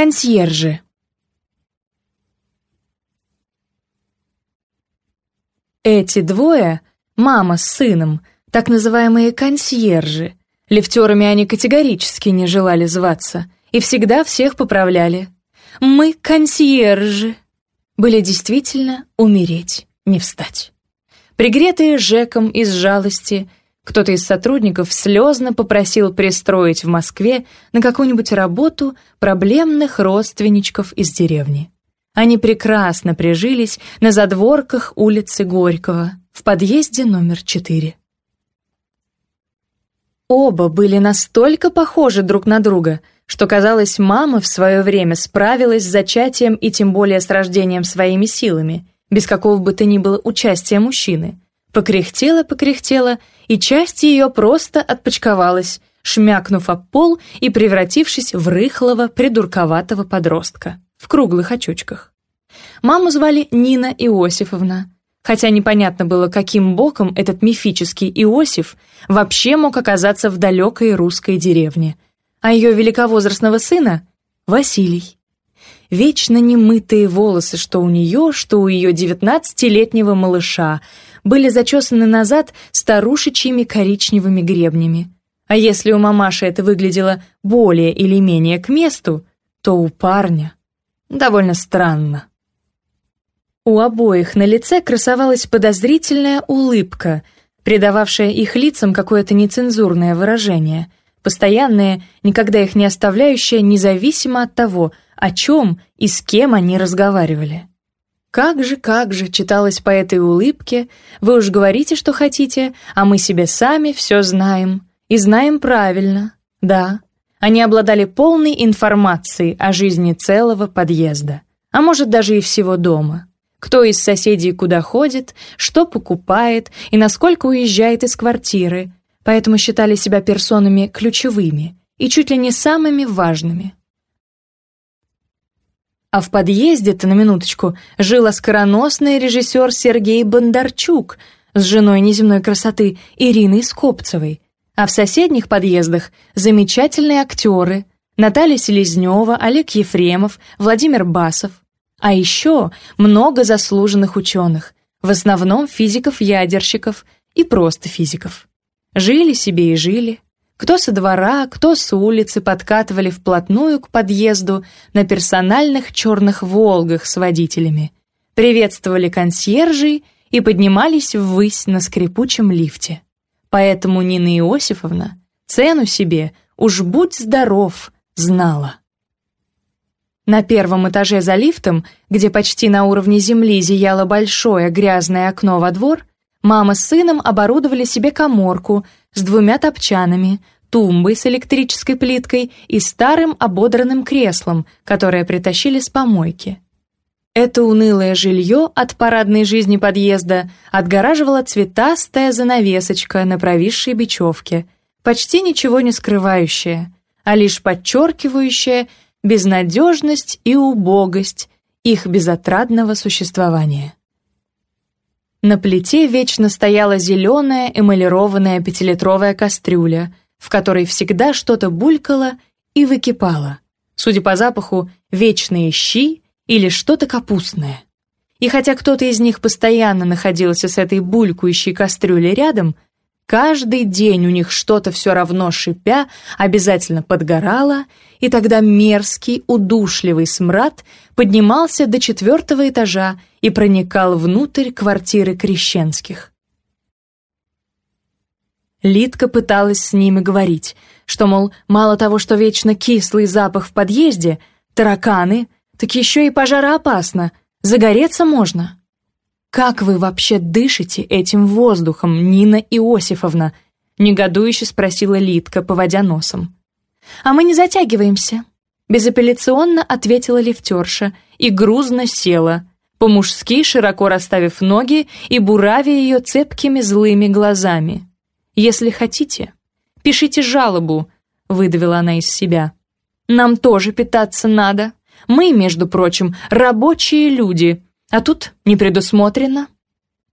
консьержи. Эти двое, мама с сыном, так называемые консьержи, лифтерами они категорически не желали зваться и всегда всех поправляли. «Мы консьержи!» Были действительно умереть, не встать. Пригретые Жеком из жалости – кто-то из сотрудников слезно попросил пристроить в Москве на какую-нибудь работу проблемных родственничков из деревни. Они прекрасно прижились на задворках улицы Горького, в подъезде номер 4. Оба были настолько похожи друг на друга, что, казалось, мама в свое время справилась с зачатием и тем более с рождением своими силами, без какого бы то ни было участия мужчины — покряхтела-покряхтела, и часть ее просто отпочковалась, шмякнув об пол и превратившись в рыхлого, придурковатого подростка в круглых очочках. Маму звали Нина Иосифовна, хотя непонятно было, каким боком этот мифический Иосиф вообще мог оказаться в далекой русской деревне, а ее великовозрастного сына — Василий. Вечно немытые волосы, что у нее, что у ее девятнадцатилетнего малыша — были зачесаны назад старушечьими коричневыми гребнями. А если у мамаши это выглядело более или менее к месту, то у парня довольно странно. У обоих на лице красовалась подозрительная улыбка, придававшая их лицам какое-то нецензурное выражение, постоянное, никогда их не оставляющее, независимо от того, о чем и с кем они разговаривали. «Как же, как же!» — читалось по этой улыбке. «Вы уж говорите, что хотите, а мы себе сами все знаем. И знаем правильно. Да, они обладали полной информацией о жизни целого подъезда, а может даже и всего дома. Кто из соседей куда ходит, что покупает и насколько уезжает из квартиры, поэтому считали себя персонами ключевыми и чуть ли не самыми важными. А в подъезде-то, на минуточку, жил оскароносный режиссер Сергей Бондарчук с женой неземной красоты Ириной Скопцевой, а в соседних подъездах замечательные актеры Наталья Селезнева, Олег Ефремов, Владимир Басов, а еще много заслуженных ученых, в основном физиков-ядерщиков и просто физиков. Жили себе и жили. Кто со двора, кто с улицы подкатывали вплотную к подъезду на персональных черных «Волгах» с водителями, приветствовали консьержей и поднимались ввысь на скрипучем лифте. Поэтому Нина Иосифовна цену себе уж будь здоров знала. На первом этаже за лифтом, где почти на уровне земли зияло большое грязное окно во двор, мама с сыном оборудовали себе коморку с двумя топчанами, тумбой с электрической плиткой и старым ободранным креслом, которое притащили с помойки. Это унылое жилье от парадной жизни подъезда отгораживала цветастая занавесочка на провисшей бечевке, почти ничего не скрывающая, а лишь подчеркивающая безнадежность и убогость их безотрадного существования. На плите вечно стояла зеленая эмалированная пятилитровая кастрюля, в которой всегда что-то булькало и выкипало. Судя по запаху, вечные щи или что-то капустное. И хотя кто-то из них постоянно находился с этой булькающей кастрюлей рядом — Каждый день у них что-то все равно шипя обязательно подгорало, и тогда мерзкий, удушливый смрад поднимался до четвертого этажа и проникал внутрь квартиры Крещенских. Лидка пыталась с ними говорить, что, мол, мало того, что вечно кислый запах в подъезде, тараканы, так еще и пожара опасно, загореться можно. «Как вы вообще дышите этим воздухом, Нина Иосифовна?» — негодующе спросила Литка, поводя носом. «А мы не затягиваемся», — безапелляционно ответила лифтерша и грузно села, по-мужски широко расставив ноги и буравя ее цепкими злыми глазами. «Если хотите, пишите жалобу», — выдавила она из себя. «Нам тоже питаться надо. Мы, между прочим, рабочие люди», — а тут не предусмотрено.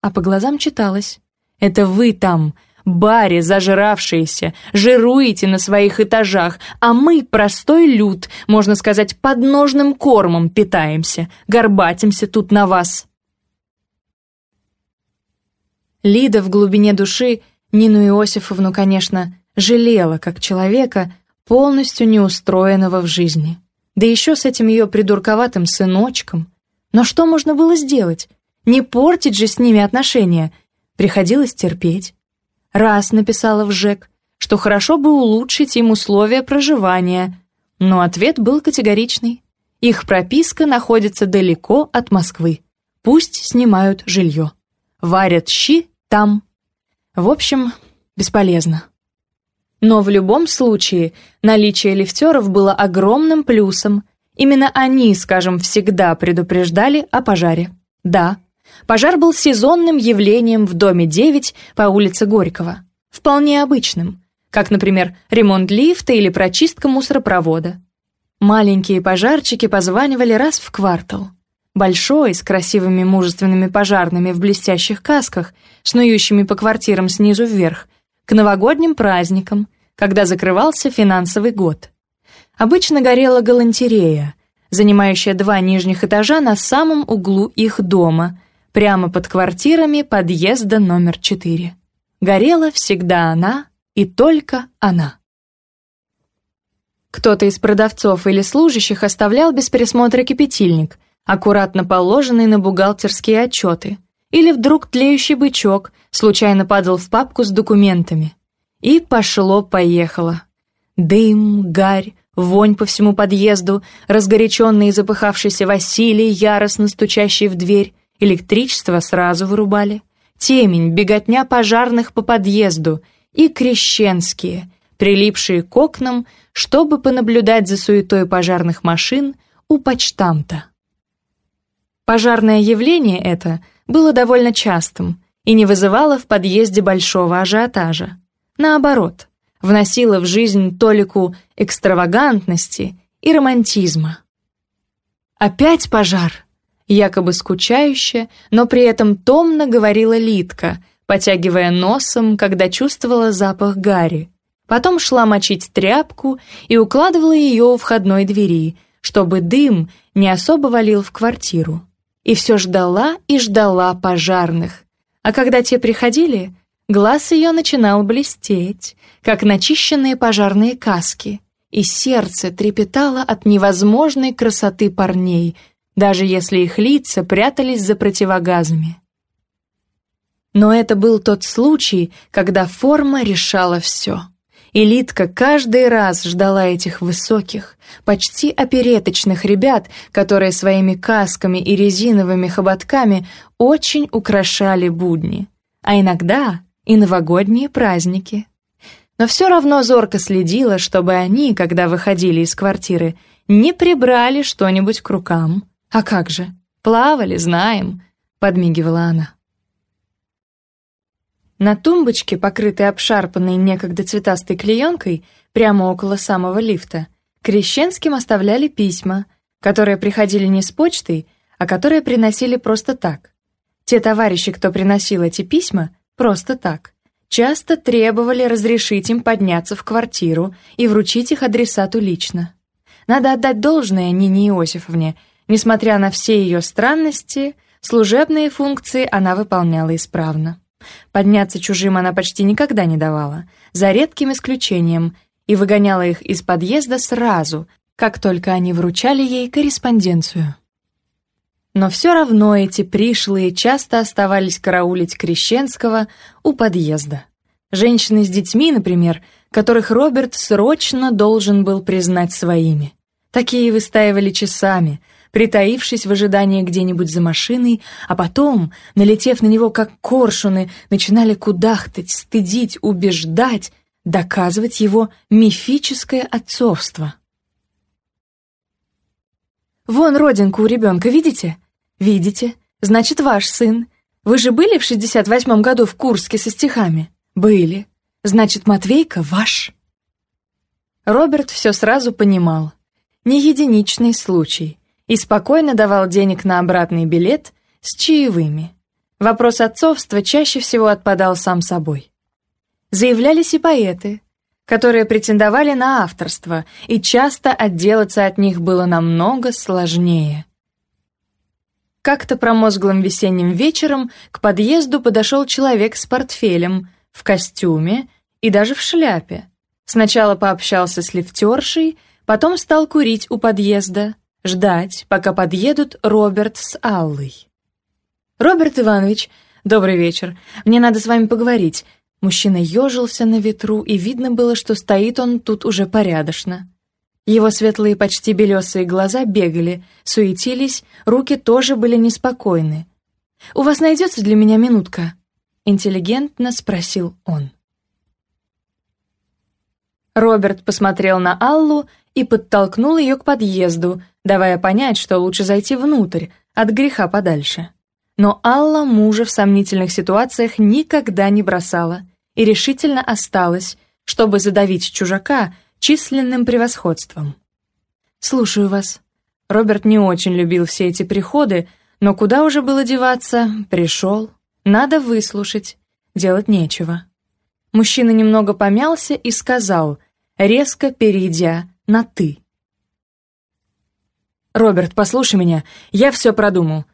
А по глазам читалось. Это вы там, баре зажравшиеся, жируете на своих этажах, а мы, простой люд, можно сказать, подножным кормом питаемся, горбатимся тут на вас. Лида в глубине души Нину Иосифовну, конечно, жалела как человека, полностью неустроенного в жизни. Да еще с этим ее придурковатым сыночком — но что можно было сделать? Не портить же с ними отношения. Приходилось терпеть. Раз написала в ЖЭК, что хорошо бы улучшить им условия проживания. Но ответ был категоричный. Их прописка находится далеко от Москвы. Пусть снимают жилье. Варят щи там. В общем, бесполезно. Но в любом случае наличие лифтеров было огромным плюсом – Именно они, скажем, всегда предупреждали о пожаре. Да, пожар был сезонным явлением в доме 9 по улице Горького. Вполне обычным, как, например, ремонт лифта или прочистка мусоропровода. Маленькие пожарчики позванивали раз в квартал. Большой, с красивыми мужественными пожарными в блестящих касках, снующими по квартирам снизу вверх, к новогодним праздникам, когда закрывался финансовый год – Обычно горела галантерея, занимающая два нижних этажа на самом углу их дома, прямо под квартирами подъезда номер 4. Горела всегда она и только она. Кто-то из продавцов или служащих оставлял без присмотра кипятильник, аккуратно положенный на бухгалтерские отчеты, или вдруг тлеющий бычок случайно падал в папку с документами. И пошло-поехало. Дым, гарь, Вонь по всему подъезду, разгоряченный и запыхавшийся Василий, яростно стучащий в дверь. Электричество сразу вырубали. Темень, беготня пожарных по подъезду. И крещенские, прилипшие к окнам, чтобы понаблюдать за суетой пожарных машин у почтамта. Пожарное явление это было довольно частым и не вызывало в подъезде большого ажиотажа. Наоборот — вносила в жизнь толику экстравагантности и романтизма. «Опять пожар!» — якобы скучающе, но при этом томно говорила Литка, потягивая носом, когда чувствовала запах гари. Потом шла мочить тряпку и укладывала ее у входной двери, чтобы дым не особо валил в квартиру. И все ждала и ждала пожарных. А когда те приходили, Глаз ее начинал блестеть, как начищенные пожарные каски, и сердце трепетало от невозможной красоты парней, даже если их лица прятались за противогазами. Но это был тот случай, когда форма решала все. Элитка каждый раз ждала этих высоких, почти опереточных ребят, которые своими касками и резиновыми хоботками очень украшали будни. А иногда и новогодние праздники. Но все равно зорко следила, чтобы они, когда выходили из квартиры, не прибрали что-нибудь к рукам. «А как же? Плавали, знаем», — подмигивала она. На тумбочке, покрытой обшарпанной некогда цветастой клеенкой, прямо около самого лифта, Крещенским оставляли письма, которые приходили не с почтой, а которые приносили просто так. Те товарищи, кто приносил эти письма, Просто так. Часто требовали разрешить им подняться в квартиру и вручить их адресату лично. Надо отдать должное Нине Иосифовне. Несмотря на все ее странности, служебные функции она выполняла исправно. Подняться чужим она почти никогда не давала, за редким исключением, и выгоняла их из подъезда сразу, как только они вручали ей корреспонденцию но все равно эти пришлые часто оставались караулить Крещенского у подъезда. Женщины с детьми, например, которых Роберт срочно должен был признать своими. Такие выстаивали часами, притаившись в ожидании где-нибудь за машиной, а потом, налетев на него как коршуны, начинали кудахтать, стыдить, убеждать, доказывать его мифическое отцовство. «Вон родинку у ребенка, видите?» Видите? Значит, ваш сын. Вы же были в 68-м году в Курске со стихами? Были. Значит, Матвейка ваш. Роберт все сразу понимал. Не единичный случай. И спокойно давал денег на обратный билет с чаевыми. Вопрос отцовства чаще всего отпадал сам собой. Заявлялись и поэты, которые претендовали на авторство, и часто отделаться от них было намного сложнее – как-то промозглым весенним вечером к подъезду подошел человек с портфелем, в костюме и даже в шляпе. Сначала пообщался с лифтершей, потом стал курить у подъезда, ждать, пока подъедут Роберт с Аллой. «Роберт Иванович, добрый вечер. Мне надо с вами поговорить». Мужчина ежился на ветру, и видно было, что стоит он тут уже порядочно. Его светлые почти белесые глаза бегали, суетились, руки тоже были неспокойны. «У вас найдется для меня минутка?» — интеллигентно спросил он. Роберт посмотрел на Аллу и подтолкнул ее к подъезду, давая понять, что лучше зайти внутрь, от греха подальше. Но Алла мужа в сомнительных ситуациях никогда не бросала и решительно осталась, чтобы задавить чужака — численным превосходством. «Слушаю вас». Роберт не очень любил все эти приходы, но куда уже было деваться, пришел. Надо выслушать, делать нечего. Мужчина немного помялся и сказал, резко перейдя на «ты». «Роберт, послушай меня, я все продумал».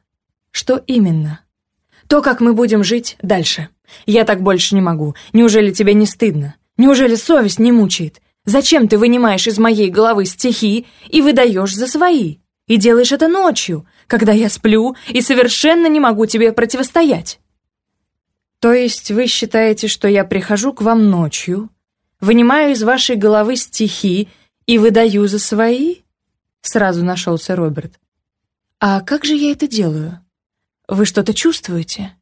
«Что именно?» «То, как мы будем жить дальше. Я так больше не могу. Неужели тебе не стыдно? Неужели совесть не мучает? Зачем ты вынимаешь из моей головы стихи и выдаешь за свои? И делаешь это ночью, когда я сплю и совершенно не могу тебе противостоять. То есть вы считаете, что я прихожу к вам ночью, вынимаю из вашей головы стихи и выдаю за свои? Сразу нашелся Роберт. А как же я это делаю? Вы что-то чувствуете?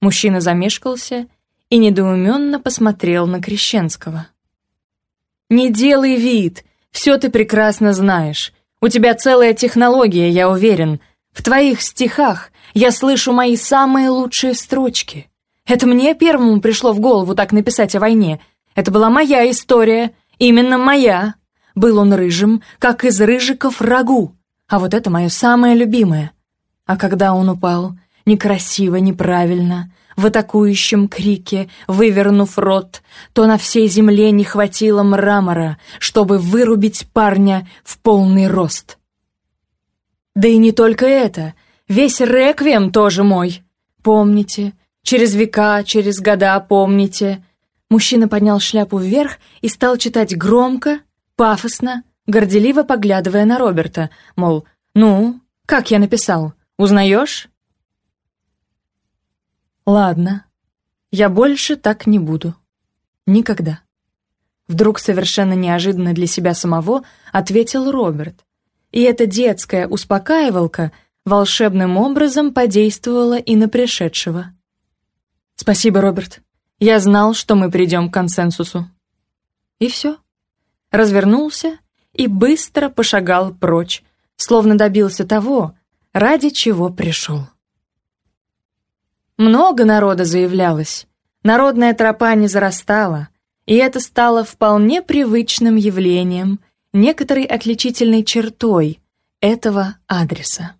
Мужчина замешкался и недоуменно посмотрел на Крещенского. Не делай вид. Все ты прекрасно знаешь. У тебя целая технология, я уверен. В твоих стихах я слышу мои самые лучшие строчки. Это мне первому пришло в голову так написать о войне. Это была моя история, именно моя. Был он рыжим, как из рыжиков рагу. А вот это мое самое любимое. А когда он упал, некрасиво, неправильно, в атакующем крике, вывернув рот, то на всей земле не хватило мрамора, чтобы вырубить парня в полный рост. Да и не только это, весь реквием тоже мой. Помните, через века, через года помните. Мужчина поднял шляпу вверх и стал читать громко, пафосно, горделиво поглядывая на Роберта, мол, «Ну, как я написал? Узнаешь?» «Ладно. Я больше так не буду. Никогда». Вдруг совершенно неожиданно для себя самого ответил Роберт. И эта детская успокаивалка волшебным образом подействовала и на пришедшего. «Спасибо, Роберт. Я знал, что мы придем к консенсусу». И все. Развернулся и быстро пошагал прочь, словно добился того, ради чего пришел. Много народа заявлялось. Народная тропа не зарастала, и это стало вполне привычным явлением, некоторой отличительной чертой этого адреса.